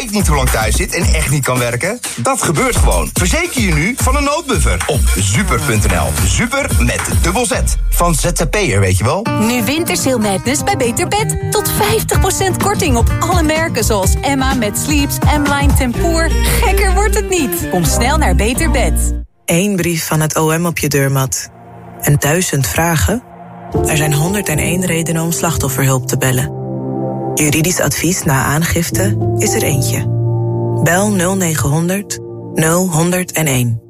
weet niet hoe lang thuis zit en echt niet kan werken? Dat gebeurt gewoon. Verzeker je nu van een noodbuffer op super.nl. Super met dubbel Z. Van ZZP'er, weet je wel. Nu Wintersale Madness bij Beter Bed. Tot 50% korting op alle merken zoals Emma met Sleeps, M-Line Tempoor. Gekker wordt het niet. Kom snel naar Beter Bed. Eén brief van het OM op je deurmat. En duizend vragen? Er zijn 101 redenen om slachtofferhulp te bellen. Juridisch advies na aangifte is er eentje. Bel 0900 0101.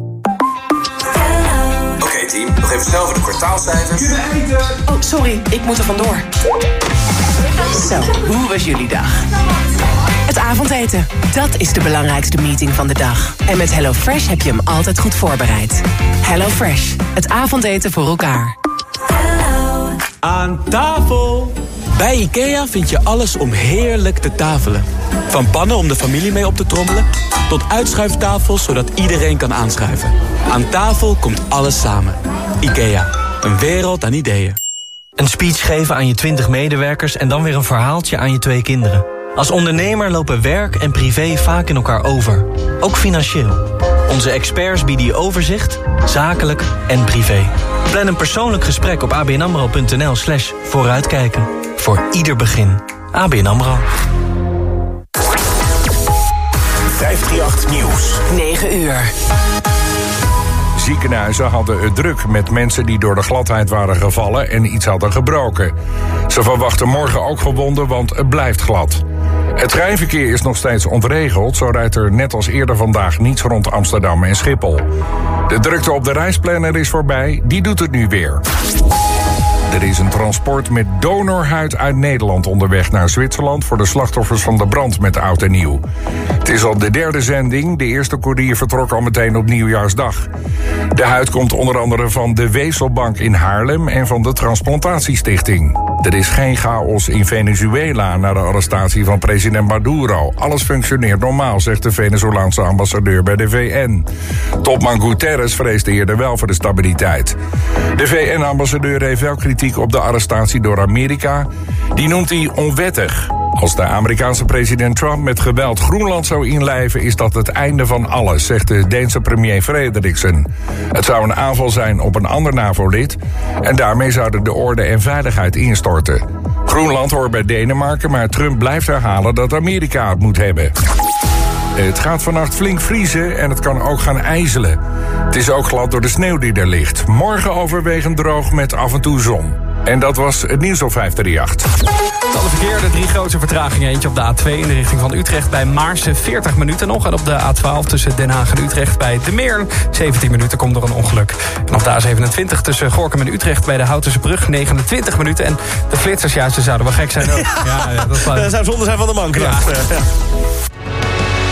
Snel voor de kwartaalcijfers. Oh, sorry, ik moet er vandoor. Zo, hoe was jullie dag? Het avondeten, dat is de belangrijkste meeting van de dag. En met HelloFresh heb je hem altijd goed voorbereid. HelloFresh, het avondeten voor elkaar. Aan tafel! Bij IKEA vind je alles om heerlijk te tafelen. Van pannen om de familie mee op te trommelen... tot uitschuiftafels zodat iedereen kan aanschuiven. Aan tafel komt alles samen. IKEA, een wereld aan ideeën. Een speech geven aan je 20 medewerkers en dan weer een verhaaltje aan je twee kinderen. Als ondernemer lopen werk en privé vaak in elkaar over. Ook financieel. Onze experts bieden je overzicht, zakelijk en privé. Plan een persoonlijk gesprek op abnamro.nl slash vooruitkijken. Voor ieder begin. ABN AMRO. 538 Nieuws. 9 uur. Ziekenhuizen hadden het druk met mensen die door de gladheid waren gevallen en iets hadden gebroken. Ze verwachten morgen ook gewonden, want het blijft glad. Het treinverkeer is nog steeds ontregeld, zo rijdt er net als eerder vandaag niets rond Amsterdam en Schiphol. De drukte op de reisplanner is voorbij, die doet het nu weer. Er is een transport met donorhuid uit Nederland onderweg naar Zwitserland voor de slachtoffers van de brand met oud en nieuw. Het is al de derde zending. De eerste koerier vertrok al meteen op nieuwjaarsdag. De huid komt onder andere van de Wezelbank in Haarlem en van de Transplantatiestichting. Er is geen chaos in Venezuela na de arrestatie van president Maduro. Alles functioneert normaal, zegt de Venezolaanse ambassadeur bij de VN. Topman Guterres vreesde eerder wel voor de stabiliteit. De VN-ambassadeur heeft wel kritiek op de arrestatie door Amerika. Die noemt hij onwettig. Als de Amerikaanse president Trump met geweld Groenland zou inlijven... is dat het einde van alles, zegt de Deense premier Frederiksen. Het zou een aanval zijn op een ander NAVO-lid... en daarmee zouden de orde en veiligheid instorten. Groenland hoort bij Denemarken, maar Trump blijft herhalen... dat Amerika het moet hebben. Het gaat vannacht flink vriezen en het kan ook gaan ijzelen. Het is ook glad door de sneeuw die er ligt. Morgen overwegend droog met af en toe zon. En dat was het nieuws op 538. Alle verkeer, de drie grootste vertragingen. Eentje op de A2 in de richting van Utrecht bij Maarsen 40 minuten nog. En op de A12 tussen Den Haag en Utrecht bij De Meern 17 minuten komt er een ongeluk. En op de A27 tussen Gorkum en Utrecht bij de Houtense Brug 29 minuten. En de flitsers juist, ze zouden wel gek zijn ook. Ja, ja, dat Dat zou zonde zijn van de mankracht. Ja.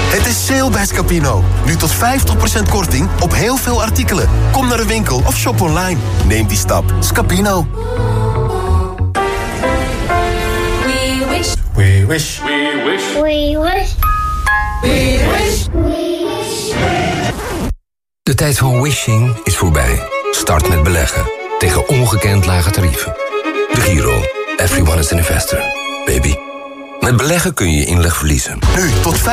Het is sale bij Scapino. Nu tot 50% korting op heel veel artikelen. Kom naar de winkel of shop online. Neem die stap. Scapino. We wish. We wish. We wish. We wish. We wish. De tijd van wishing is voorbij. Start met beleggen. Tegen ongekend lage tarieven. De Giro. Everyone is an investor. Baby. Met beleggen kun je inleg verliezen. Nu tot 50%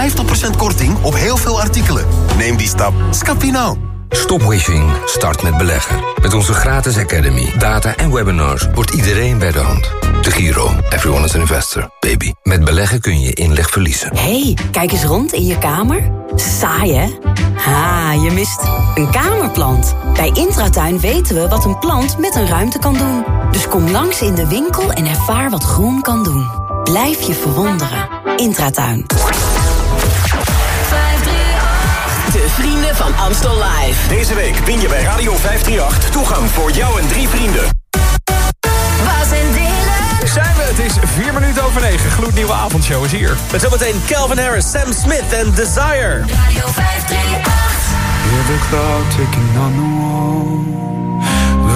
korting op heel veel artikelen. Neem die stap. Scapino. Stop wishing, start met beleggen. Met onze gratis academy, data en webinars wordt iedereen bij de hand. De Giro, everyone is an investor, baby. Met beleggen kun je je inleg verliezen. hey, kijk eens rond in je kamer. Saai, hè? Ha, je mist een kamerplant. Bij Intratuin weten we wat een plant met een ruimte kan doen. Dus kom langs in de winkel en ervaar wat groen kan doen. Blijf je verwonderen. Intratuin. De vrienden van Amstel Live. Deze week win je bij Radio 538 toegang voor jou en drie vrienden. Bas en Dylan. Zijn we, het is vier minuten over negen. Gloednieuwe avondshow is hier. Met zometeen Calvin Harris, Sam Smith en Desire. Radio 538. Hear the clock ticking on the wall.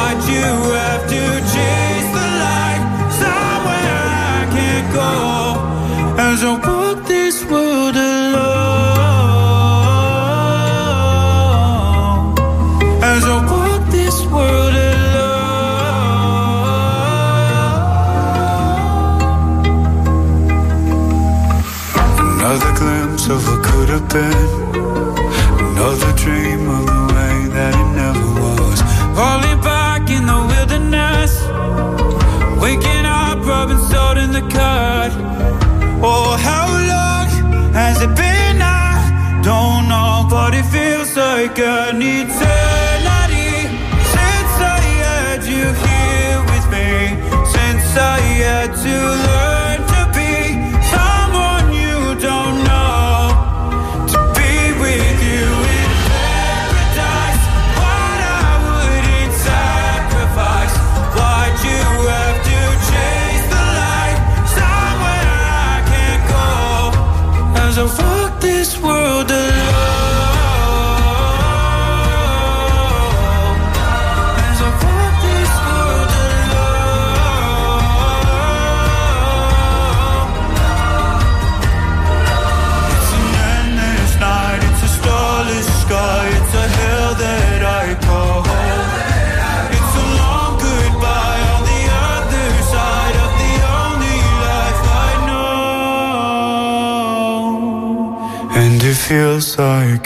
start you. out ik er niet zijn.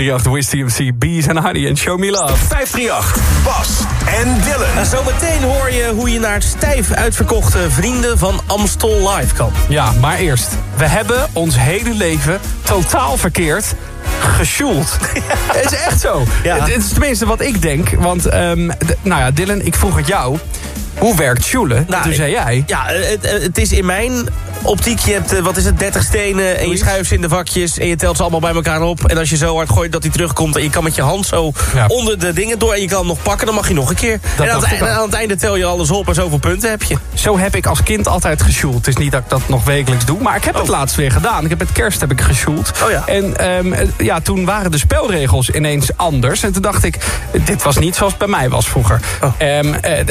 538 Wiz TMC, Bees and Honey en Show Me Love. 538, Bas en Dylan. En zometeen hoor je hoe je naar stijf uitverkochte vrienden van Amstel Live kan. Ja, maar eerst. We hebben ons hele leven totaal verkeerd gesjoeld. Het is echt zo. Ja. Het, het is tenminste wat ik denk. Want, ehm, nou ja, Dylan, ik vroeg het jou. Hoe werkt sjoelen? Nou, Toen zei jij... Ja, het, het is in mijn optiek. Je hebt, eh, wat is het, 30 stenen en je schuift ze in de vakjes... en je telt ze allemaal bij elkaar op. En als je zo hard gooit dat hij terugkomt... en je kan met je hand zo Ja. onder de dingen door... en je kan hem nog pakken, dan mag je nog een keer. Dat en aan het, aan het einde tel je alles op en zoveel punten heb je. Zo heb ik als kind altijd gesjoeld. Het is niet dat ik dat nog wekelijks doe. Maar ik heb het laatst weer gedaan. Ik heb met kerst heb ik gesjoeld. Oh ja. En ehm, eh, ja, toen waren de spelregels ineens anders. En toen dacht ik, dit was niet zoals het bij mij was vroeger. Oh. Ehm, eh,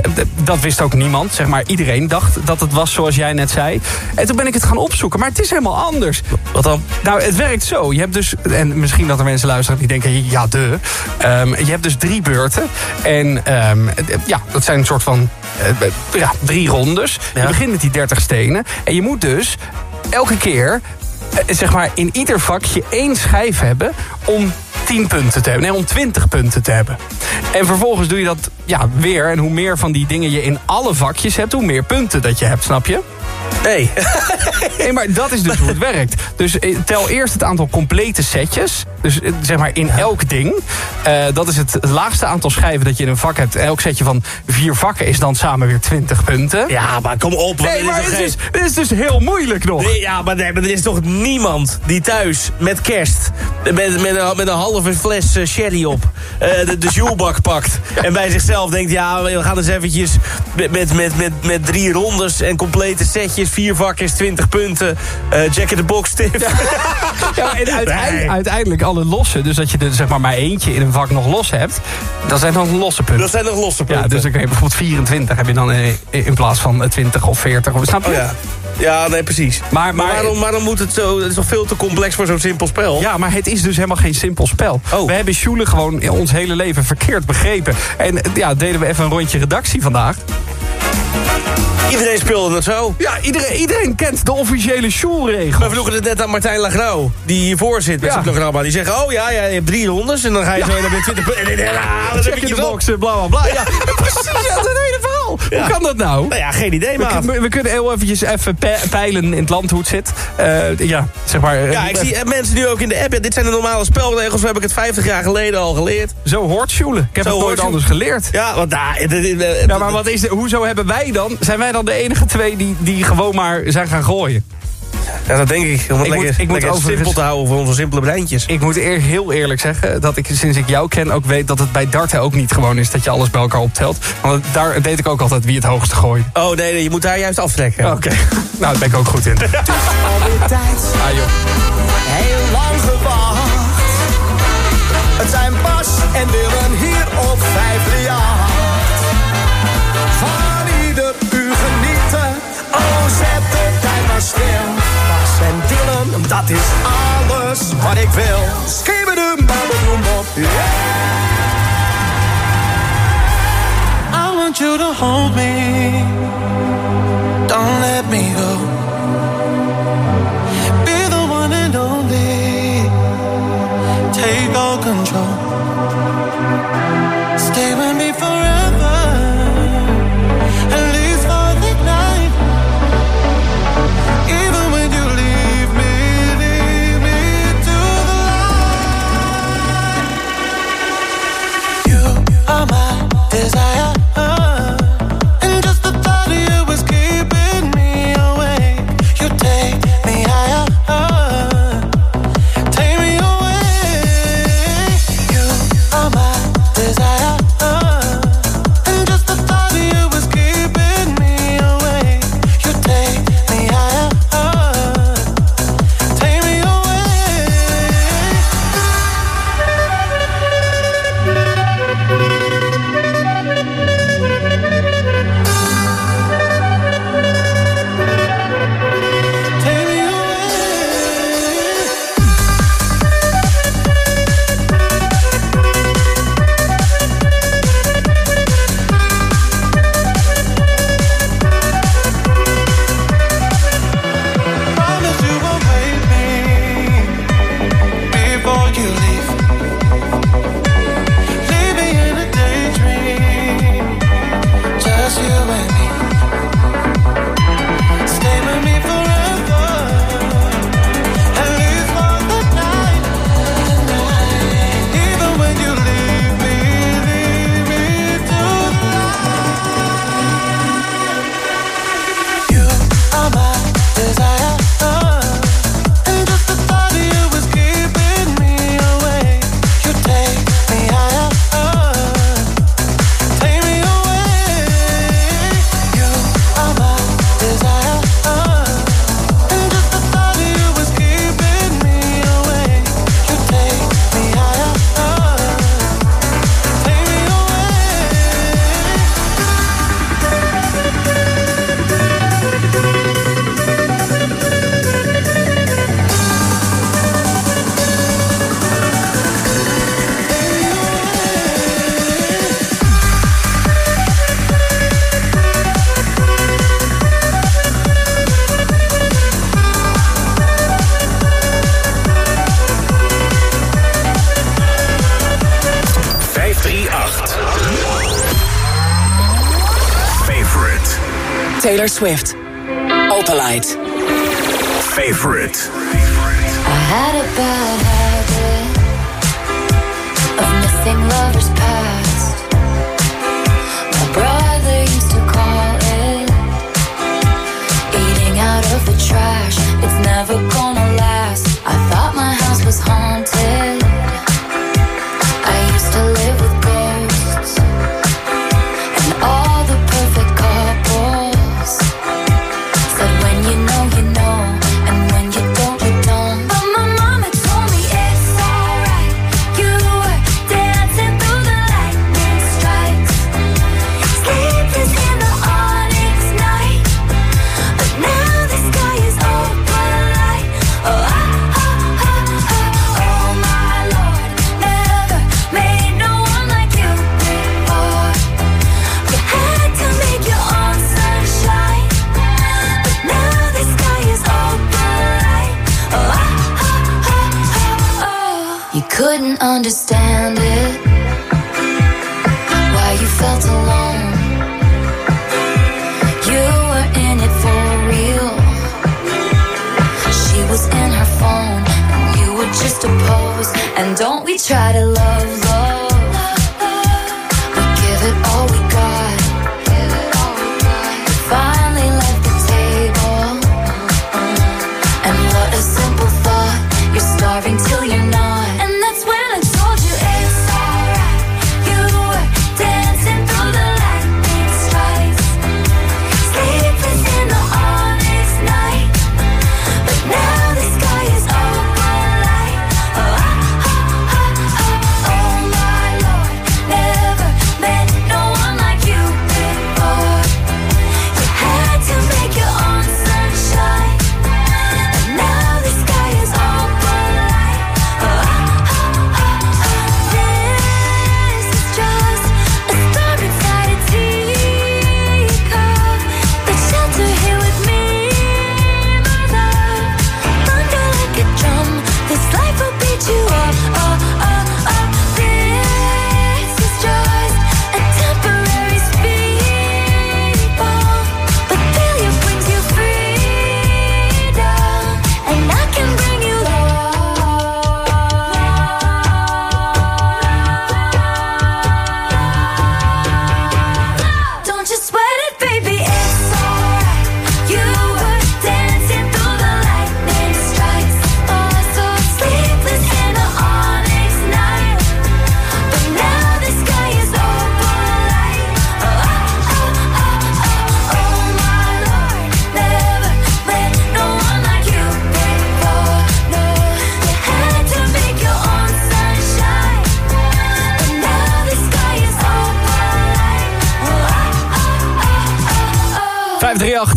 dat wist ook niemand. Zeg maar, iedereen dacht dat het was zoals jij net zei. En toen ben ik het gaan opzoeken. Maar het is helemaal anders. Wat dan? Nou, het werkt zo. Je hebt dus, en misschien dat er mensen luisteren die denken, ja, de. Ehm, je hebt dus drie beurten. En ehm, ja, dat zijn een soort van eh, ja, drie rondes. Je begint met die 30 stenen. En je moet dus elke keer, eh, zeg maar, in ieder vakje één schijf hebben om 10 punten te hebben. Nee, om 20 punten te hebben. En vervolgens doe je dat ja, weer. En hoe meer van die dingen je in alle vakjes hebt, hoe meer punten dat je hebt, snap je? Nee. Nee, maar dat is dus hoe het werkt. Dus eh, tel eerst het aantal complete setjes. Dus eh, zeg maar in elk ding. Eh, dat is het laagste aantal schijven dat je in een vak hebt. Elk setje van vier vakken is dan samen weer 20 punten. Ja, maar kom op. Nee, dit maar toch is, het is dus heel moeilijk nog. Nee, ja, maar, nee, maar er is toch niemand die thuis met kerst... met, met, een, met een halve fles sherry op de, de pakt... en bij zichzelf denkt, ja, we gaan eens eventjes... met, met, met, met, met drie rondes en complete setjes... vier vakjes, 20 punten, eh Jack in the Box tip. Ja, en uiteindelijk, Nee. uiteindelijk alle losse. Dus dat je er zeg maar, maar eentje in een vak nog los hebt. Dat zijn dan losse punten. Dat zijn nog losse punten. Ja, dus dan kun je bijvoorbeeld 24 heb je dan eh, in plaats van eh, 20 of 40. Of, snap je? Oh ja. Ja, nee, precies. Maar, Maar maar, waarom, waarom moet het zo... Het is toch veel te complex voor zo'n simpel spel? Ja, maar het is dus helemaal geen simpel spel. Oh. We hebben Sjoelen gewoon in ons hele leven verkeerd begrepen. En eh, ja, deden we even een rondje redactie vandaag. Iedereen speelde het zo. Ja, iedereen, iedereen kent de officiële Sjoelregels. We vroegen het net aan Martijn Lagrauw, die hiervoor zit met Ja. zijn programma. Die zeggen, oh ja, ja, je hebt drie rondes en dan ga je zo naar de 20 punten. En dan dat heb in de boxen, bla bla bla. Ja, precies, dat hele verhaal. Ja. Hoe kan dat nou? Nou ja, geen idee, We, kun- we kunnen heel eventjes even pe- peilen in het land hoe het zit. Eh, ja, zeg maar... eh, Ja, ik zie eh, mensen nu ook in de app. Ja, dit zijn de normale spelregels. Zo heb ik het 50 jaar geleden al geleerd. Zo hoort Sjoelen. Ik heb Zo het nooit anders geleerd. Ja, want daar... Ja, maar wat is de, hoezo hebben wij dan... Zijn wij dan de enige twee die, die gewoon maar zijn gaan gooien? Ja, dat denk ik. Om het Ik moet- lekker, ik moet lekker overigens- simpel te houden voor onze simpele breintjes. Ik moet eer, heel eerlijk zeggen dat ik sinds ik jou ken ook weet dat het bij darten ook niet gewoon is dat je alles bij elkaar optelt. Want daar weet ik ook altijd wie het hoogste gooit. Oh nee, nee, je moet daar juist aftrekken. Oké, nou daar ben ik ook goed in. Alweer tijd, Ah, joh. heel lang gewacht. Het zijn Bas en Dylan hier op 538. Dat is alles wat ik wil. Skibbedoem, babbedoem op, I want you to hold me. Taylor Swift. Opalite. Favorite. I had a bad habit of missing lovers past.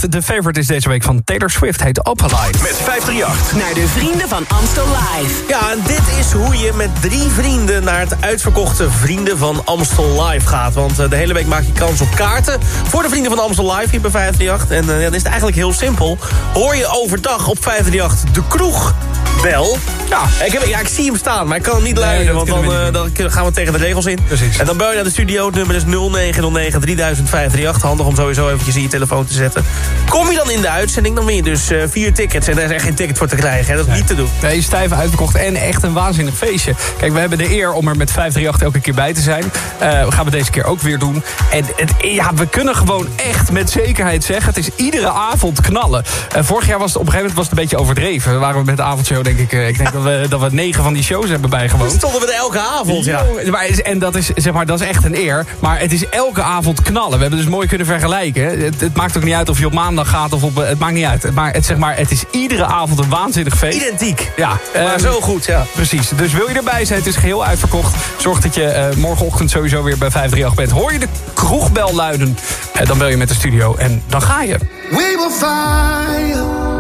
538, de favorite is deze week van Taylor Swift, heet Opalite. Met 538. Naar de vrienden van Amstel Live. Ja, en dit is hoe je met drie vrienden naar het uitverkochte Vrienden van Amstel Live gaat. Want eh, de hele week maak je kans op kaarten voor de Vrienden van Amstel Live hier bij 538. En eh, dan is het eigenlijk heel simpel. Hoor je overdag op 538 de kroeg bel. Ja. Ik, heb, ja, ik zie hem staan, maar ik kan hem niet luiden. want dan, eh, dan gaan we tegen de regels in. Precies. En dan bel je naar de studio. Het nummer is 0909 300538. Handig om sowieso eventjes in je telefoon te zetten. Kom je dan in de uitzending, dan win je dus eh, vier tickets. En daar is echt geen ticket voor te krijgen. Hè. Dat is niet te doen. Nee, stijf uitverkocht en echt een waanzinnig feestje. Kijk, we hebben de eer om er met 538 elke keer bij te zijn. Eh, we gaan het deze keer ook weer doen. En het, ja, we kunnen gewoon echt met zekerheid zeggen... het is iedere avond knallen. Vorig jaar was het op een gegeven moment was het een beetje overdreven. We waren met de avondshow, denk ik... eh, ik denk dat we, dat we negen van die shows hebben bijgewoond. Dan stonden we er elke avond, ja. Maar, en dat is, zeg maar, dat is echt een eer. Maar het is elke avond knallen. We hebben dus mooi kunnen vergelijken. Het, het maakt ook niet uit of je op maandag gaat of op... Het maakt niet uit. Maar het, zeg maar, het is iedere avond een waanzinnig feest. Identiek. Ja. Maar ehm, zo goed, ja. Precies. Dus wil je erbij zijn, het is geheel uitverkocht. Zorg dat je eh, morgenochtend sowieso weer bij 538 bent. Hoor je de kroegbel luiden, eh, dan bel je met de studio en dan ga je. We will fire,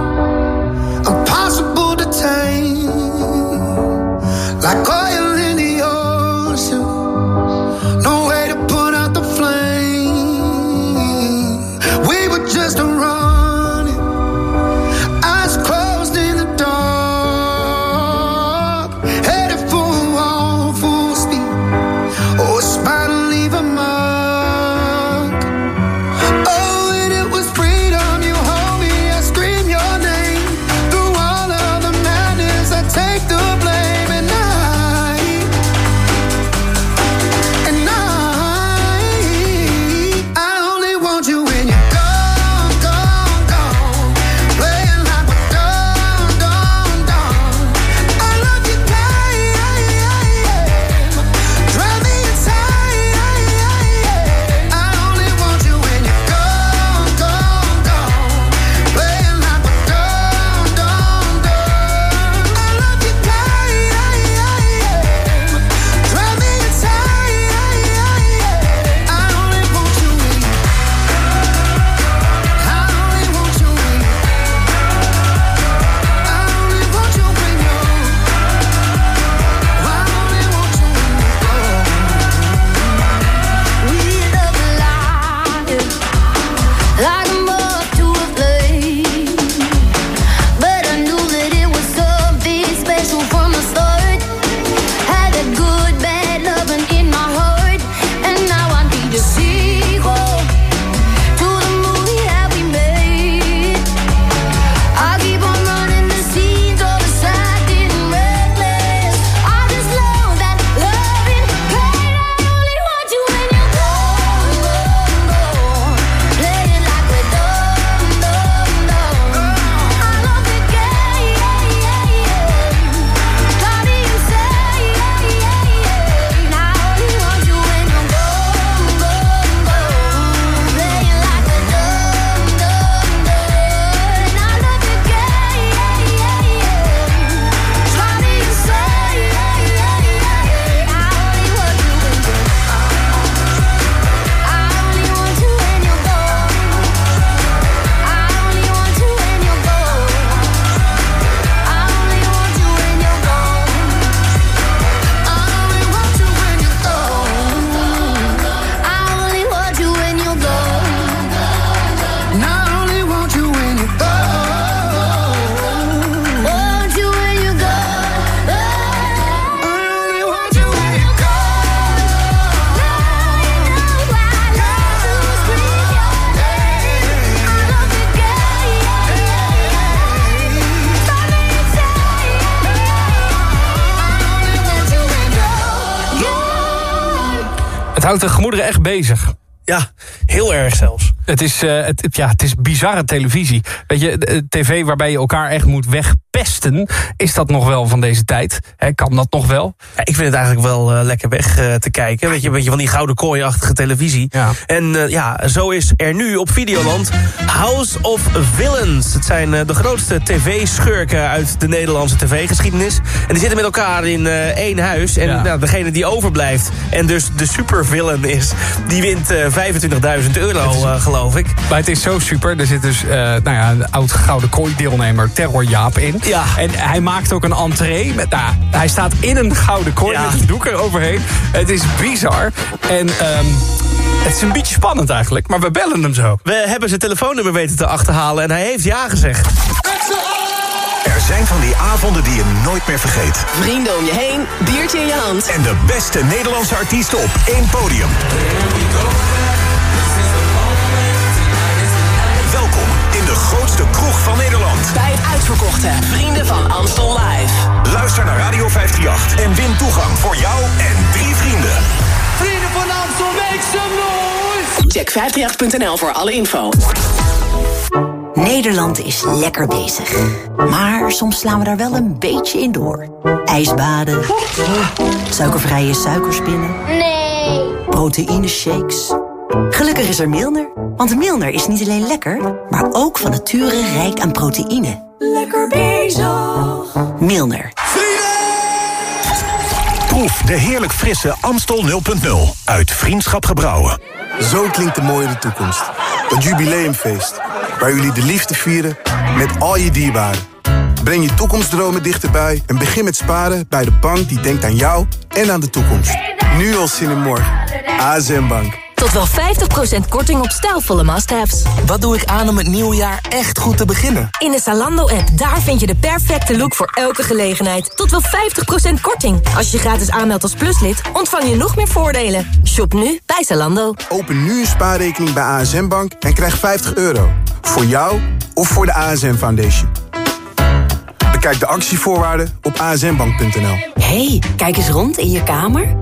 like oh, oil houdt de gemoederen echt bezig. Ja, heel erg zelfs. Het is, uh, het, ja, het is bizarre televisie. Weet je, de, tv waarbij je elkaar echt moet wegpesten... is dat nog wel van deze tijd? He, kan dat nog wel? Ja, ik vind het eigenlijk wel uh, lekker weg uh, te kijken. Weet je, een beetje van die gouden kooi-achtige televisie. Ja. En ja, zo is er nu op Videoland House of Villains. Het zijn de grootste tv-schurken uit de Nederlandse tv-geschiedenis. En die zitten met elkaar in één huis. En Ja. nou, degene die overblijft en dus de supervillain is... die wint 25.000 euro, geloof ik. Maar het is zo super. Er zit dus uh, nou ja, een oud Gouden Kooi-deelnemer, Terror Jaap, in. Ja. En hij maakt ook een entree. Met, nou, hij staat in een Gouden Kooi Ja. met een doek eroverheen. Het is bizar. En ehm, het is een beetje spannend eigenlijk. Maar we bellen hem zo. We hebben zijn telefoonnummer weten te achterhalen en hij heeft ja gezegd. Er zijn van die avonden die je nooit meer vergeet. Vrienden om je heen, biertje in je hand. En de beste Nederlandse artiesten op één podium. Grootste kroeg van Nederland. Bij het uitverkochte Vrienden van Amstel Live. Luister naar Radio 538 en win toegang voor jou en drie vrienden. Vrienden van Amstel, make some noise! Check 538.nl voor alle info. Nederland is lekker bezig. Maar soms slaan we daar wel een beetje in door. Ijsbaden. Suikervrije suikerspinnen. Nee. Proteïneshakes. Gelukkig is er Milner. Want Milner is niet alleen lekker, maar ook van nature rijk aan proteïne. Lekker bezig. Milner. Proef de heerlijk frisse Amstel 0.0 uit Vriendschap Gebrouwen. Zo klinkt de mooie toekomst. Het jubileumfeest. Waar jullie de liefde vieren met al je dierbaren. Breng je toekomstdromen dichterbij en begin met sparen bij de bank die denkt aan jou en aan de toekomst. Nu al zin in morgen. ASM Bank. Tot wel 50% korting op stijlvolle must-haves. Wat doe ik aan om het nieuwe jaar echt goed te beginnen? In de Zalando-app, daar vind je de perfecte look voor elke gelegenheid. Tot wel 50% korting. Als je je gratis aanmeldt als pluslid, ontvang je nog meer voordelen. Shop nu bij Zalando. Open nu een spaarrekening bij ASM Bank en krijg 50 euro. Voor jou of voor de ASM Foundation. Bekijk de actievoorwaarden op asmbank.nl. hey, kijk eens rond in je kamer.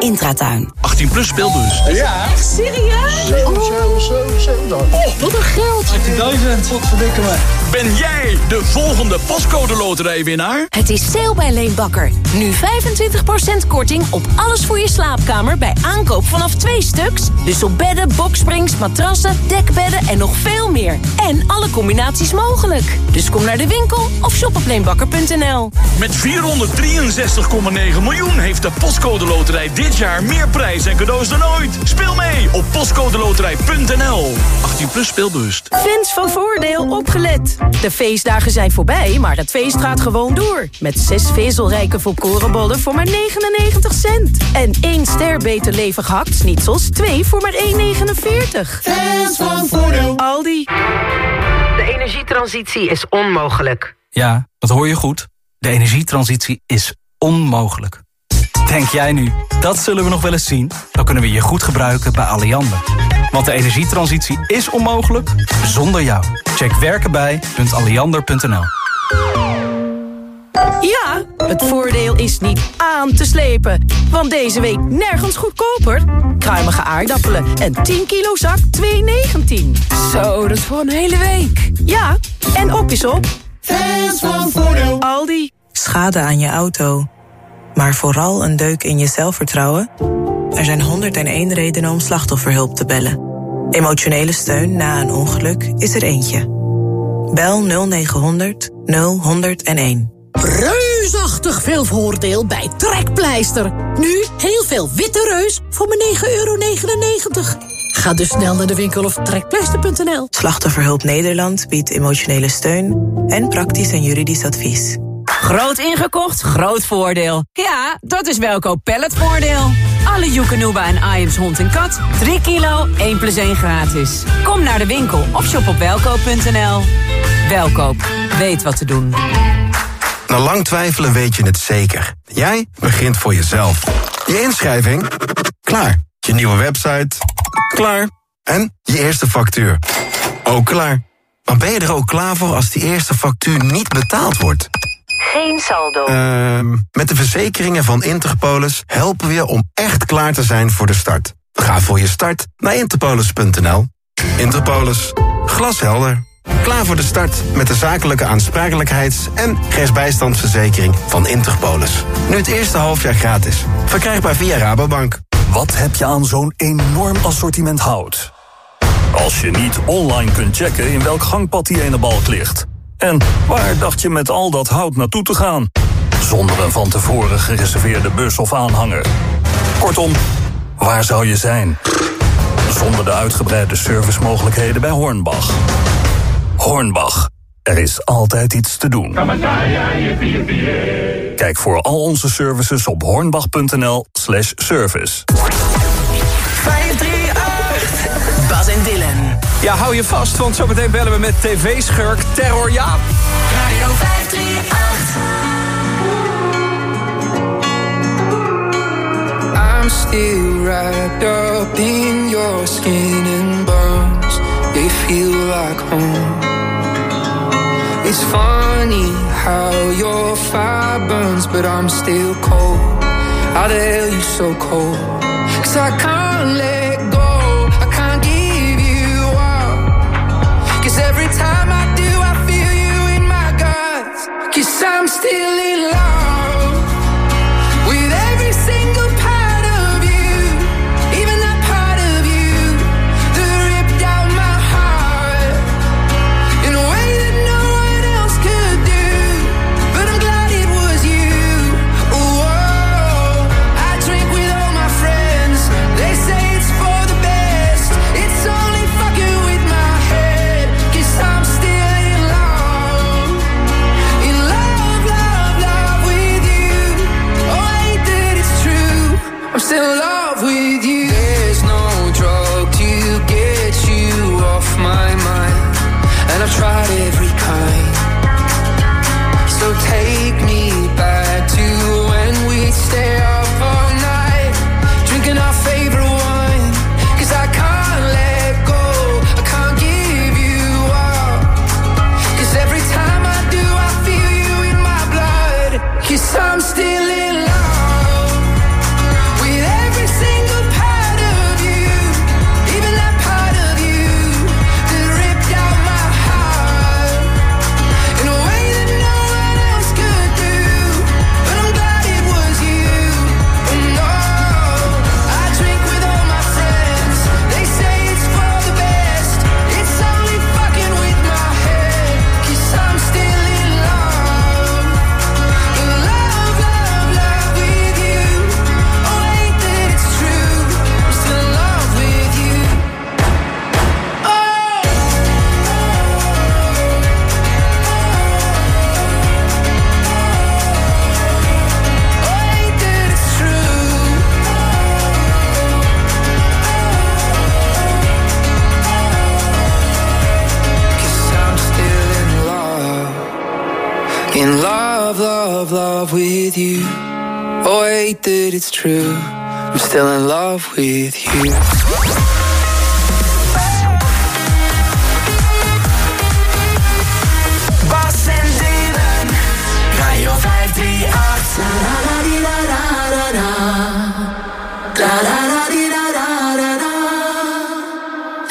Intratuin. 18 plus speelbus. Ja. Echt serieus? 7, 7, 7, 7 dan. Oh, wat een geld. 18.000. Wat verdikken me. Ben jij de volgende postcode loterijwinnaar? Het is sale bij Leenbakker. Nu 25% korting op alles voor je slaapkamer bij aankoop vanaf twee stuks. Dus op bedden, boksprings, matrassen, dekbedden en nog veel meer. En alle combinaties mogelijk. Dus kom naar de winkel of shop op leenbakker.nl. Met 463,9 miljoen heeft de postcode loterij dit jaar meer prijs en cadeaus dan ooit. Speel mee op postcodeloterij.nl. 18 plus speelbewust. Fans van Voordeel opgelet. De feestdagen zijn voorbij, maar het feest gaat gewoon door. Met zes vezelrijke volkorenbollen voor maar 99 cent. En één ster beter levig hakt-snitsels, twee voor maar 1,49. Fans van Voordeel. Aldi. De energietransitie is onmogelijk. Ja, dat hoor je goed. De energietransitie is onmogelijk. Denk jij nu, dat zullen we nog wel eens zien? Dan kunnen we je goed gebruiken bij Alliander. Want de energietransitie is onmogelijk zonder jou. Check werkenbij.alliander.nl Ja, het voordeel is niet aan te slepen. Want deze week nergens goedkoper. Kruimige aardappelen en 10 kilo zak 2,19. Zo, dat is voor een hele week. Ja, en op is op. Fans van Voordeel. Aldi. Schade aan je auto. Maar vooral een deuk in je zelfvertrouwen? Er zijn 101 redenen om slachtofferhulp te bellen. Emotionele steun na een ongeluk is er eentje. Bel 0900 0101. Reusachtig veel voordeel bij Trekpleister. Nu heel veel witte reus voor maar 9,99 euro. Ga dus snel naar de winkel of trekpleister.nl. Slachtofferhulp Nederland biedt emotionele steun en praktisch en juridisch advies. Groot ingekocht, groot voordeel. Ja, dat is Welkoop Palletvoordeel. Alle Joekanuba en Iams hond en kat. 3 kilo, 1 plus 1 gratis. Kom naar de winkel of shop op welkoop.nl. Welkoop, weet wat te doen. Na lang twijfelen weet je het zeker. Jij begint voor jezelf. Je inschrijving? Klaar. Je nieuwe website? Klaar. En je eerste factuur. Ook klaar. Maar ben je er ook klaar voor als die eerste factuur niet betaald wordt? Geen saldo. Ehm, met de verzekeringen van Interpolis helpen we je om echt klaar te zijn voor de start. Ga voor je start naar interpolis.nl. Interpolis. Glashelder. Klaar voor de start met de zakelijke aansprakelijkheids- en rechtsbijstandsverzekering van Interpolis. Nu het eerste halfjaar gratis. Verkrijgbaar via Rabobank. Wat heb je aan zo'n enorm assortiment hout? Als je niet online kunt checken in welk gangpad die ene balk ligt. En waar dacht je met al dat hout naartoe te gaan? Zonder een van tevoren gereserveerde bus of aanhanger. Kortom, waar zou je zijn? Zonder de uitgebreide servicemogelijkheden bij Hornbach. Hornbach, er is altijd iets te doen. Kijk voor al onze services op hornbach.nl slash service. 538. Bas en Dylan. Ja, hou je vast, want zometeen bellen we met tv-schurk Terror Jaap. Radio 538. I'm still wrapped up in your skin and bones. They feel like home. It's funny how your fire burns, but I'm still cold. How the hell you so cold? Cause I can't let still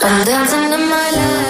I'm dancing in my leather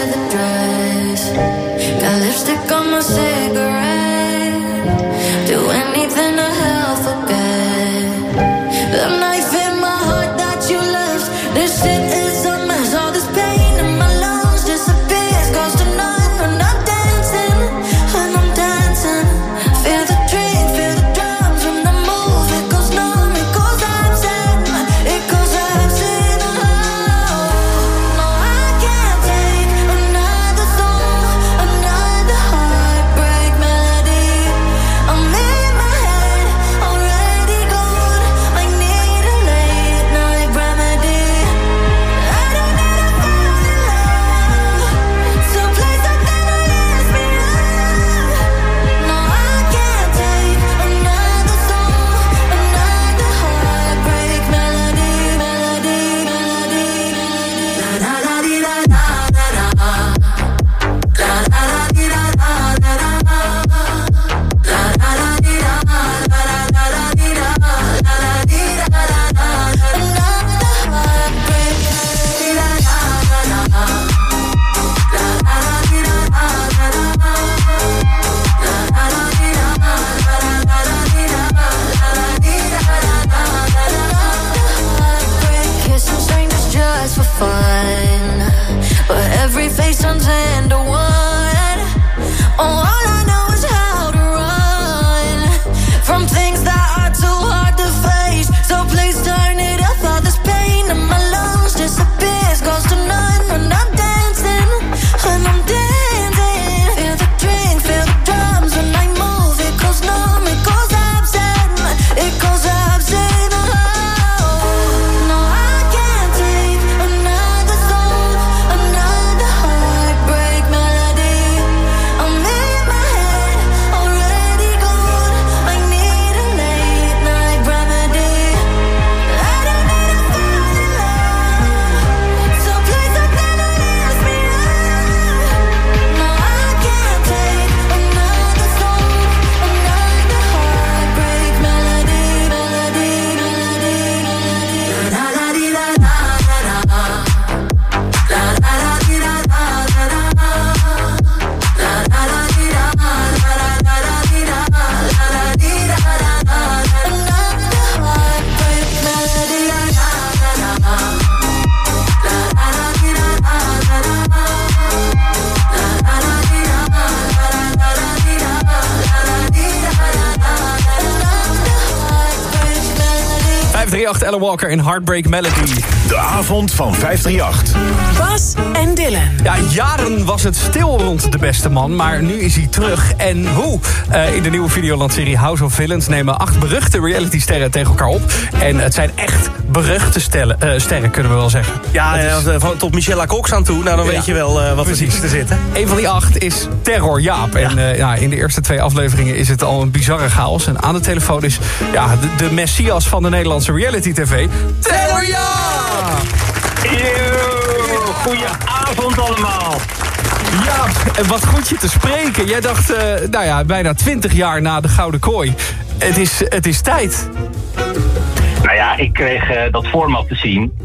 Walker in Heartbreak Melody. De avond van 538. Bas Dylan. Ja, jaren was het stil rond de beste man, maar nu is hij terug. En hoe? Eh, in de nieuwe Videoland-serie House of Villains nemen acht beruchte realitysterren tegen elkaar op. En het zijn echt beruchte stellen, eh, sterren, kunnen we wel zeggen. Ja, is- ja, van- tot Michelle Cox aan toe. Nou, dan Ja. weet je wel eh, wat er ziet te zitten. Een van die acht is Terror Jaap. En eh, ja, in de eerste twee afleveringen is het al een bizarre chaos. En aan de telefoon is ja, de, de messias van de Nederlandse reality-tv... Terror Jaap! Goedenavond allemaal. Ja, en wat goed je te spreken. Jij dacht, eh, nou ja, bijna twintig jaar na de Gouden Kooi. Het is, het is tijd. Nou ja, ik kreeg eh, dat format te zien.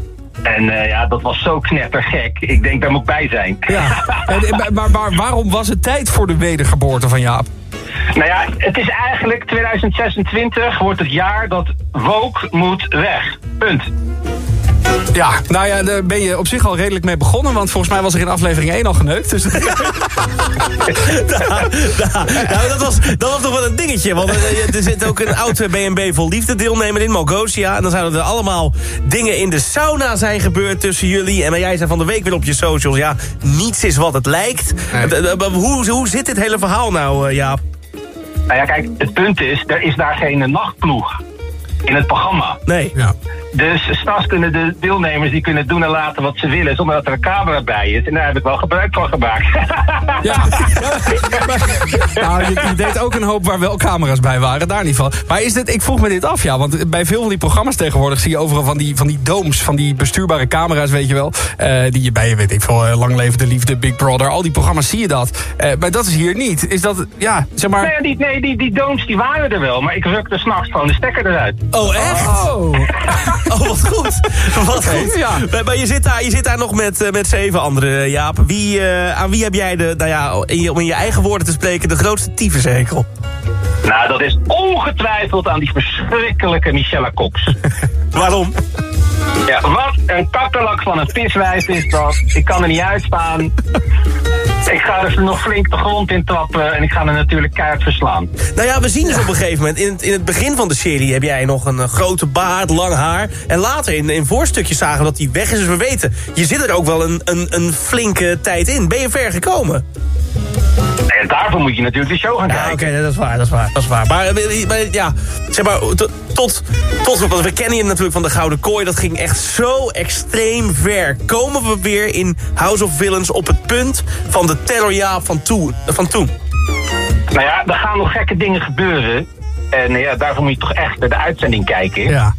En eh, ja, dat was zo knettergek. Ik denk, daar moet ik bij zijn. Ja. En, maar, maar, maar waarom was het tijd voor de wedergeboorte van Jaap? Nou ja, het is eigenlijk 2026 wordt het jaar dat woke moet weg. Punt. Ja, nou ja, daar ben je op zich al redelijk mee begonnen. Want volgens mij was er in aflevering 1 al geneukt. Dus... nou, dat was, dat was toch wel een dingetje. Want eh, er zit ook een oud BNB vol liefde deelnemer in, Malgosia. En dan zouden er allemaal dingen in de sauna zijn gebeurd tussen jullie. En maar jij zei van de week weer op je socials... ja, niets is wat het lijkt. Eh, eh, Hoe, hoe zit dit hele verhaal nou, Jaap? Nou ja, kijk, het punt is, er is daar geen nachtploeg in het programma. Nee. Ja. Dus straks kunnen de deelnemers die kunnen doen en laten wat ze willen... zonder dat er een camera bij is. En daar heb ik wel gebruik van gemaakt. Ja. Nou, je, je deed ook een hoop waar wel camera's bij waren, daar niet van. Maar is dit, ik vroeg me dit af, ja. Want bij veel van die programma's tegenwoordig zie je overal van die, van die domes, van die bestuurbare camera's, weet je wel. eh, die je bij, weet ik veel, eh, Lang Leven de Liefde, Big Brother, al die programma's zie je dat. Eh, maar dat is hier niet. Is dat, ja, zeg maar... Nee, die, nee die, die domes die waren er wel, maar ik rukte s'nachts gewoon de stekker eruit. Oh, echt? Oh. Oh, wat goed. Wat goed. Ja. Maar, maar je, zit daar, je zit daar nog met, eh, met zeven anderen, Jaap. Wie, eh, aan wie heb jij de, nou ja, in je, om in je eigen woorden te spreken, de grootste tyfushekel? Nou, dat is ongetwijfeld aan die verschrikkelijke Michelle Cox. Waarom? Ja, wat een kakkerlak van een viswijf is dat. Ik kan er niet uitstaan. Ik ga er nog flink de grond in trappen en ik ga er natuurlijk keihard verslaan. Nou ja, we zien dus op een gegeven moment... In het, in het begin van de serie heb jij nog een eh, grote baard, lang haar. En later in, in voorstukjes zagen we dat die weg is. Dus we weten, je zit er ook wel een, een, een flinke tijd in. Ben je ver gekomen? En daarvoor moet je natuurlijk de show gaan Ja, kijken. oké, dat is waar, dat is waar, dat is waar. Maar, eh, maar ja, zeg maar, tot, tot, tot, want we kennen je natuurlijk van de Gouden Kooi. Dat ging echt zo extreem ver. Komen we weer in House of Villains op het punt van de terrorjaap van toen? Van toen? Nou ja, er gaan nog gekke dingen gebeuren. En eh, ja, daarvoor moet je toch echt naar de uitzending kijken. Ja.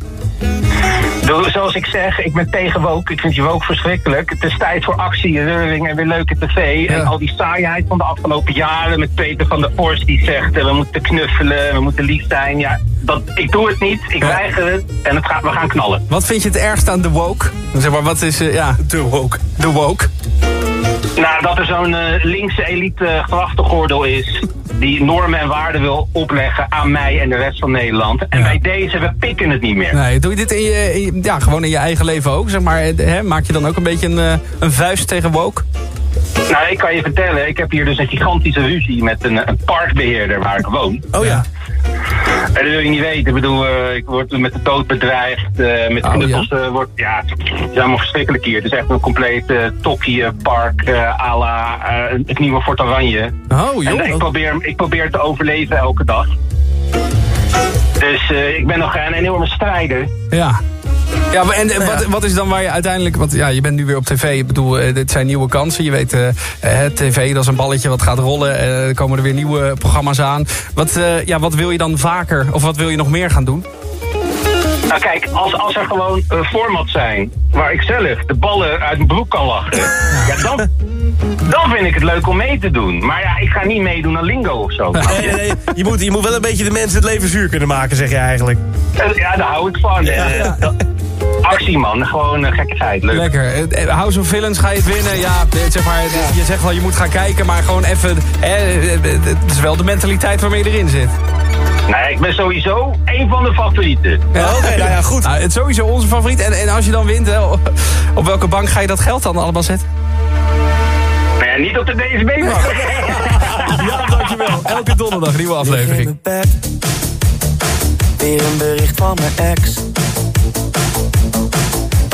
Zoals ik zeg, ik ben tegen woke. Ik vind die woke verschrikkelijk. Het is tijd voor actie, reuring en weer leuke tv. En al die saaiheid van de afgelopen jaren met Peter van der Vorst die zegt... eh, we moeten knuffelen, we moeten lief zijn. Ja, dat, ik doe het niet, ik weiger het en het gaat, we gaan knallen. Wat vind je het ergst aan de woke? Zeg maar, wat is, eh, ja... De woke. De woke. Nou, dat er zo'n eh, linkse elite grachtengordel is... die normen en waarden wil opleggen aan mij en de rest van Nederland. En bij deze, we pikken het niet meer. Nee, doe je dit in je, in ja, gewoon in je eigen leven ook? Zeg maar, eh, hè, maak je dan ook een beetje een, eh, een vuist tegen woke? Nou, ik kan je vertellen, ik heb hier dus een gigantische ruzie met een, een parkbeheerder waar ik woon. Oh ja. En dat wil je niet weten. Ik bedoel, eh, ik word met de dood bedreigd, eh, met Oh, knuppels. eh, wordt, ja, het is helemaal verschrikkelijk hier. Het is echt een compleet uh, Tokio-park eh à la het nieuwe Fort Oranje. Oh, joh. En ik probeer, ik probeer te overleven elke dag. Dus ik ben nog een enorme strijder. Ja. Ja, maar en, en wat, wat is dan waar je uiteindelijk... Want ja, je bent nu weer op tv. Ik bedoel, eh, dit zijn nieuwe kansen. Je weet, eh, eh, tv, dat is een balletje wat gaat rollen. Eh, er komen er weer nieuwe programma's aan. Wat, eh, ja, wat wil je dan vaker? Of wat wil je nog meer gaan doen? Nou kijk, als, als er gewoon een format zijn waar ik zelf de ballen uit mijn broek kan lachen, ja, dan, dan vind ik het leuk om mee te doen. Maar ja, ik ga niet meedoen aan lingo of zo. Nee, nee, nee. Je, moet, je moet wel een beetje de mensen het leven zuur kunnen maken, zeg je eigenlijk. Ja, daar hou ik van. Eh, Actie man, gewoon uh, gekkigheid, leuk. Lekker. Eh, House of Villains, ga je het winnen? Ja, eh, zeg maar, je zegt wel je moet gaan kijken, maar gewoon even... Hè, eh, het is wel de mentaliteit waarmee je erin zit. Nee, ik ben sowieso een van de favorieten. Ja, Oké, nou ja, goed. Nou, het is sowieso onze favoriet. En, en als je dan wint, hè, op welke bank ga je dat geld dan allemaal zetten? Nou ja, niet op de DSB-bank. ja, dankjewel. Elke donderdag nieuwe aflevering. Weer een bericht van mijn ex.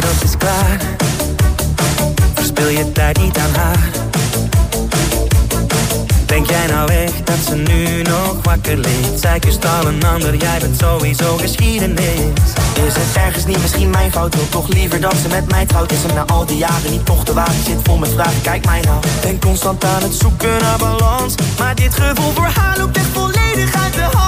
wereld is klaar. Verspil je tijd niet aan haar. Denk jij nou echt dat ze nu nog wakker ligt? Zij kust al een ander, jij bent sowieso geschiedenis. Is het ergens niet misschien mijn fout? Wil toch liever dat ze met mij trouwt? Is hem na al die jaren niet toch te wagen zit vol met vragen? Kijk mij nou. Denk constant aan het zoeken naar balans. Maar dit gevoel voor haar loopt echt volledig uit de hand.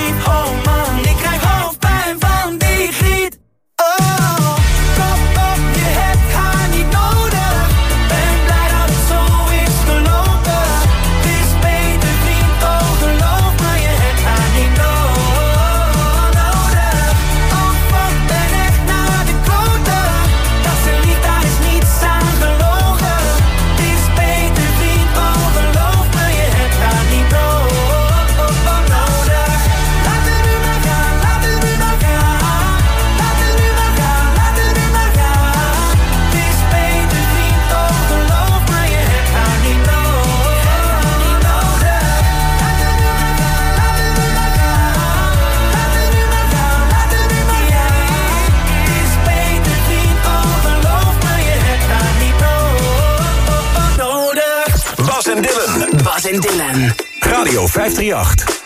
Radio 538.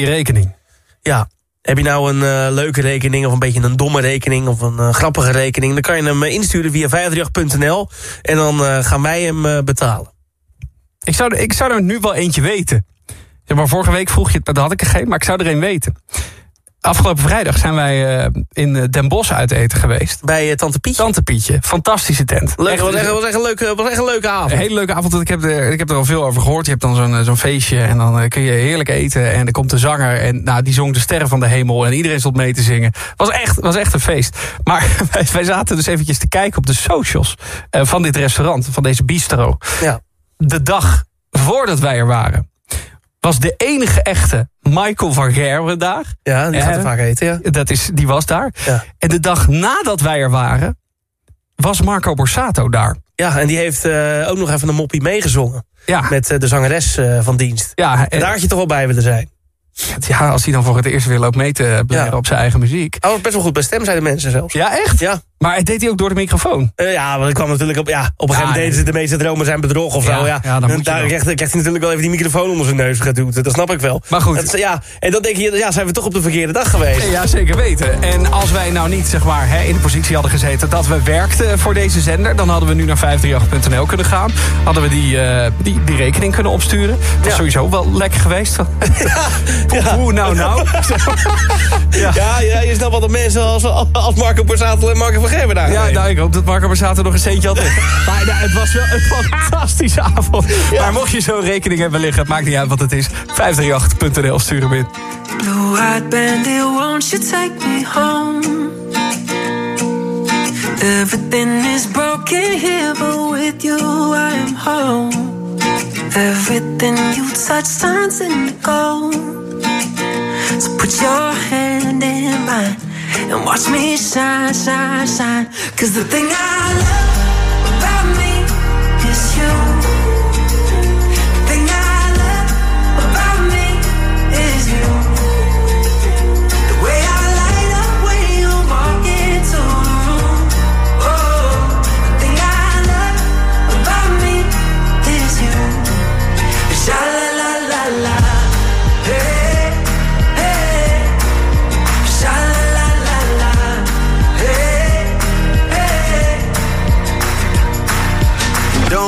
Je rekening. Ja. Heb je nou een eh, leuke rekening of een beetje een domme rekening... of een eh, grappige rekening, dan kan je hem eh, insturen via 538.nl... en dan gaan wij hem betalen. Ik zou, ik zou er nu wel eentje weten. Zeg maar, vorige week vroeg je daar had ik er geen, maar ik zou er een weten. Afgelopen vrijdag zijn wij eh, in eh, Den Bosch uit eten geweest. Bij eh, Tante Pietje? Tante Pietje, fantastische tent. Leuk, was, Echt- was, echt een leuke, was echt een leuke avond. Een hele leuke avond. Ik heb, er, ik heb er al veel over gehoord. Je hebt dan zo'n zo'n feestje en dan kun je heerlijk eten. En er komt de zanger en nou, die zong de sterren van de hemel. En iedereen stond mee te zingen. Was echt, was echt een feest. Maar wij, wij zaten dus eventjes te kijken op de socials van dit restaurant. Van deze bistro. Ja. De dag voordat wij er waren. Was de enige echte Michael van Gerwen daar. Ja, die gaat er vaak eten, ja. Dat is, die was daar. En de dag nadat wij er waren, was Marco Borsato daar. Ja, en die heeft eh, ook nog even een moppie meegezongen. Ja. Met eh, de zangeres eh, van dienst. Ja, En daar had je toch wel bij willen zijn. Ja, als hij dan voor het eerst weer loopt mee te blaren op zijn eigen muziek. Was best wel goed bij stem, zeiden mensen zelfs. Ja, echt? Ja. Maar het deed hij ook door de microfoon. Eh, ja, want ik kwam natuurlijk op... Ja, op een gegeven moment nee. deden ze de meeste dromen zijn bedrog of Ja, zo. Ja, ja, dan moet je daar krijgt, krijgt hij natuurlijk wel even die microfoon onder zijn neus geduwd. Dat snap ik wel. Maar goed. Dat is- ja, en dan denk je, ja, zijn we toch op de verkeerde dag geweest. Ja, zeker weten. En als wij nou niet zeg maar, hè, in de positie hadden gezeten dat we werkten voor deze zender... dan hadden we nu naar 538.nl kunnen gaan. Hadden we die, eh, die, die rekening kunnen opsturen. Dat was sowieso wel lekker geweest. Ja. Hoe nou nou? Ja, ja, je snapt wel dat mensen als, als Marco Borsato en Marco van Gerwen daar Ja, nou, ik hoop dat Marco Borsato nog een centje had. maar nou, het was wel een fantastische avond. Maar mocht je zo'n rekening hebben liggen, het maakt niet uit wat het is. 538.nl, stuur hem in. Blue-eyed bandit, won't you take me home? Everything is broken here, but with you I am home. Everything you touch turns into gold. So put your hand in mine and watch me shine, shine, shine. Cause the thing I love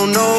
Don't know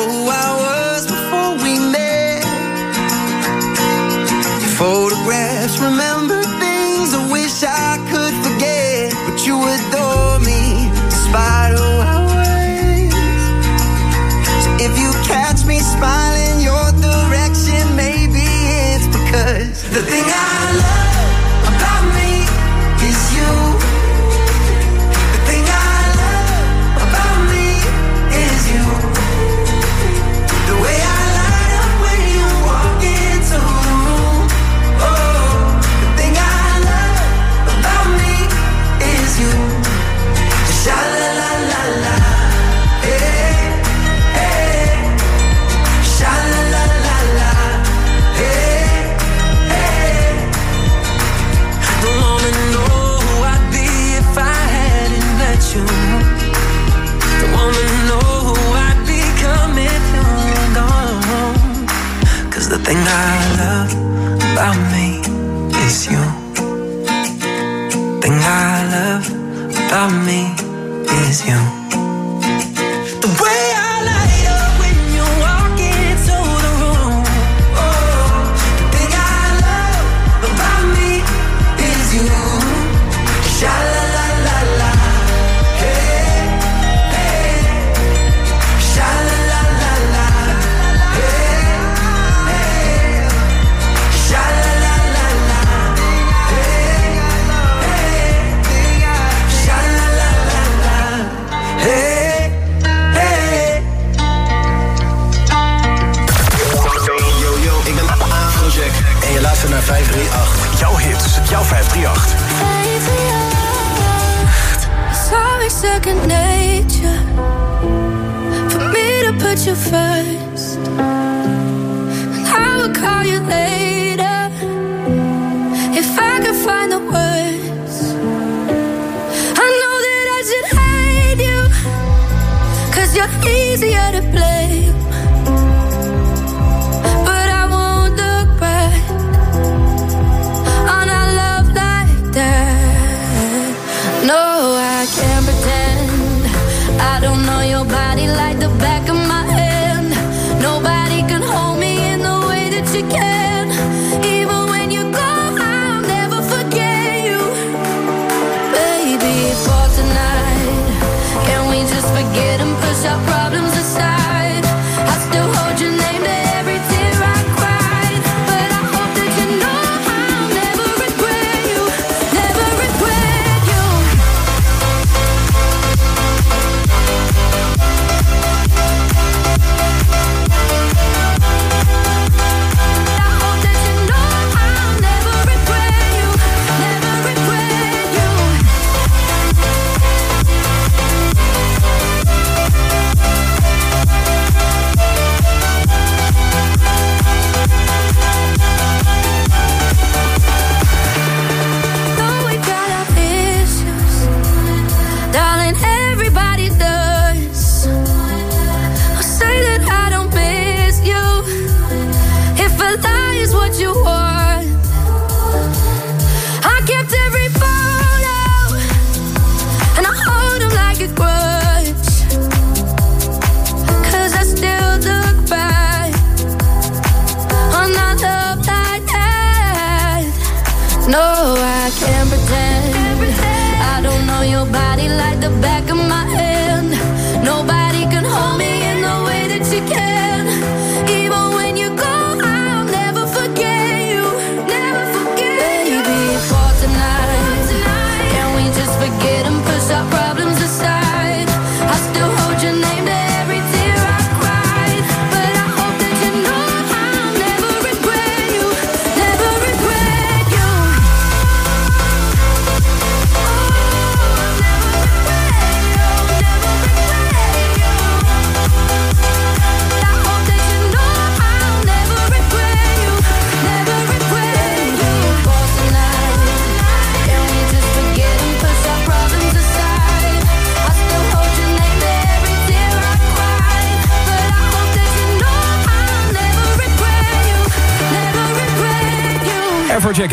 Words. I know that I should hate you, 'cause you're easier to blame. But I won't look back On a love like that. No, I can't pretend. I don't know your body like the back of my hand. Nobody can hold me in the way that you can.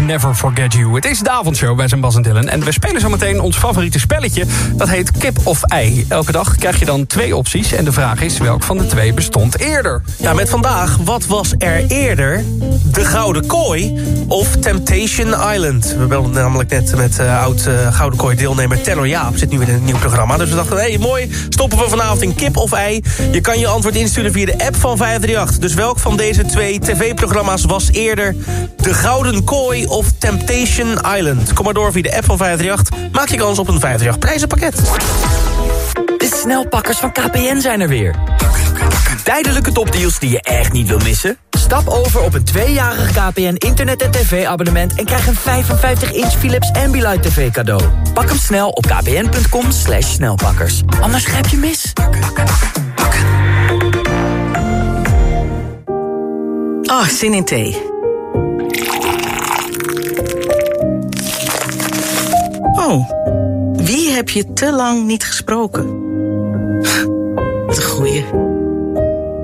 Never Forget You. Het is de avondshow bij zijn Bas en Dylan. En we spelen zo meteen ons favoriete spelletje. Dat heet kip of ei. Elke dag krijg je dan twee opties. En de vraag is welk van de twee bestond eerder? Ja, met vandaag, wat was er eerder? De Gouden Kooi of Temptation Island? We belden namelijk net met eh, oud eh, Gouden Kooi deelnemer Tenor Jaap. Zit nu in een nieuw programma. Dus we dachten, hé, hey, mooi, stoppen we vanavond in kip of ei. Je kan je antwoord insturen via de app van 538. Dus welk van deze twee tv-programma's was eerder De Gouden Kooi of Temptation Island? Kom maar door via de app van 538. Maak je kans op een 538 prijzenpakket. De snelpakkers van KPN zijn er weer. Tijdelijke topdeals die je echt niet wil missen? Stap over op een tweejarig KPN internet- en tv-abonnement... en krijg een 55-inch Philips Ambilight TV cadeau. Pak hem snel op kpn.com slash snelpakkers. Anders grijp je mis. Oh, zin in thee. Oh, wie heb je te lang niet gesproken? Wat een goeie.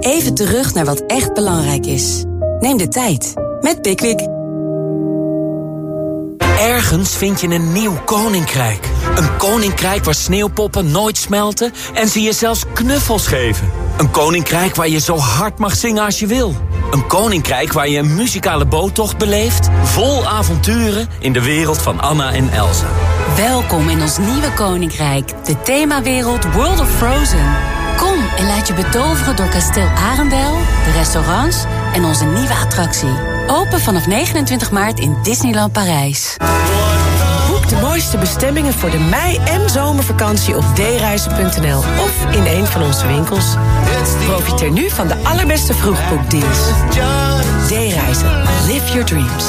Even terug naar wat echt belangrijk is. Neem de tijd met Pickwick. Ergens vind je een nieuw koninkrijk. Een koninkrijk waar sneeuwpoppen nooit smelten... en ze je zelfs knuffels geven. Een koninkrijk waar je zo hard mag zingen als je wil. Een koninkrijk waar je een muzikale boottocht beleeft... vol avonturen in de wereld van Anna en Elsa. Welkom in ons nieuwe koninkrijk, de themawereld World of Frozen. Kom en laat je betoveren door kasteel Arendel, de restaurants en onze nieuwe attractie. Open vanaf 29 maart in Disneyland Parijs. Boek de mooiste bestemmingen voor de mei- en zomervakantie op dereizen.nl of in een van onze winkels. Profiteer nu van de allerbeste vroegboekdeals. D-reizen. Live your dreams.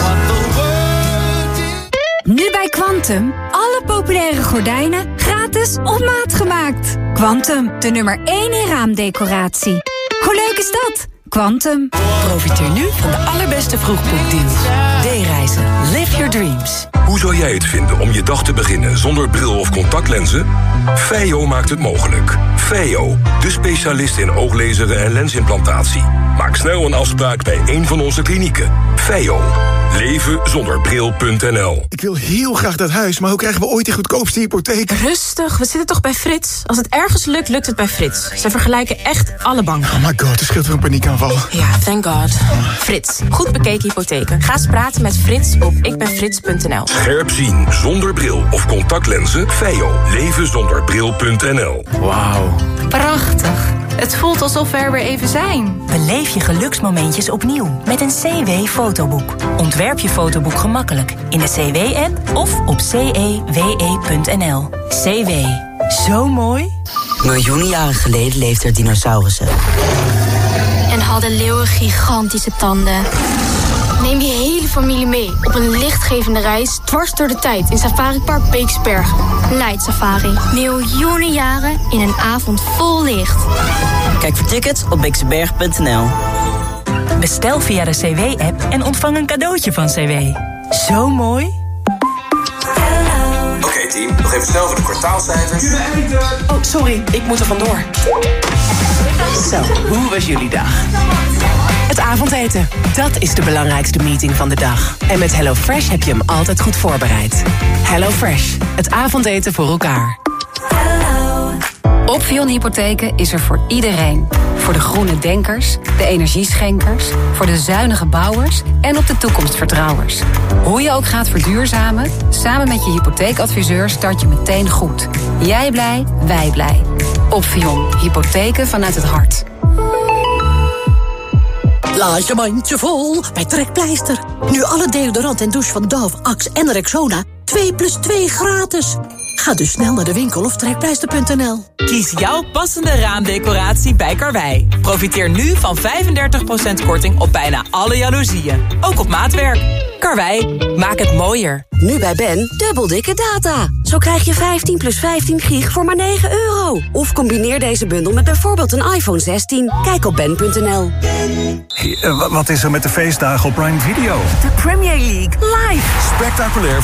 Nu bij Quantum. Alle populaire gordijnen gratis op maat gemaakt. Quantum, de nummer 1 in raamdecoratie. Hoe leuk is dat? Quantum. Profiteer nu van de allerbeste vroegboekdeals. D-reizen. Live your dreams. Hoe zou jij het vinden om je dag te beginnen zonder bril of contactlenzen? Feio maakt het mogelijk. Feio, de specialist in ooglezeren en lensimplantatie. Maak snel een afspraak bij een van onze klinieken. Feio. Leven zonder bril.nl. Ik wil heel graag dat huis, maar hoe krijgen we ooit de goedkoopste hypotheek? Rustig, we zitten toch bij Frits? Als het ergens lukt, lukt het bij Frits. Ze vergelijken echt alle banken. Oh my god, er scheelt weer een paniekaanval. Ja, thank god. Frits, goed bekeken hypotheken. Ga eens praten met Frits op ikbenfrits.nl. Scherp zien zonder bril of contactlenzen. Feio. Leven zonder bril.nl. Wauw. Prachtig. Het voelt alsof we er weer even zijn. Beleef je geluksmomentjes opnieuw met een CW-fotoboek. Ontwerp je fotoboek gemakkelijk in de CW-app of op cewe.nl. CW. Zo mooi. Miljoenen jaren geleden leefden er dinosaurussen. En hadden leeuwen gigantische tanden. Neem je hele familie mee op een lichtgevende reis dwars door de tijd in Safari Park Beeksbergen. Light Safari. Miljoenen jaren in een avond vol licht. Kijk voor tickets op beekseberg.nl. Bestel via de CW-app en ontvang een cadeautje van CW. Zo mooi. Oké team, nog even snel voor de kwartaalcijfers. Oh, sorry, ik moet er vandoor. Zo, hoe was jullie dag? Avondeten, dat is de belangrijkste meeting van de dag. En met HelloFresh heb je hem altijd goed voorbereid. HelloFresh, het avondeten voor elkaar. Opvion Hypotheken is er voor iedereen. Voor de groene denkers, de energieschenkers, voor de zuinige bouwers en op de toekomstvertrouwers. Hoe je ook gaat verduurzamen, samen met je hypotheekadviseur start je meteen goed. Jij blij, wij blij. Opvion Hypotheken vanuit het hart. Laat je mandje vol bij Trekpleister. Nu alle deodorant en douche van Dove, Axe en Rexona 2 plus 2 gratis. Ga dus snel naar de winkel of trekpleister.nl. Kies jouw passende raamdecoratie bij Karwei. Profiteer nu van 35% korting op bijna alle jaloezieën. Ook op maatwerk. Karwei, maak het mooier. Nu bij Ben, dubbel dikke data. Zo krijg je 15 plus 15 gig voor maar 9 euro. Of combineer deze bundel met bijvoorbeeld een iPhone 16. Kijk op ben.nl. Eh, wa- wat is er met de feestdagen op Prime Video? De Premier League live. Spectaculair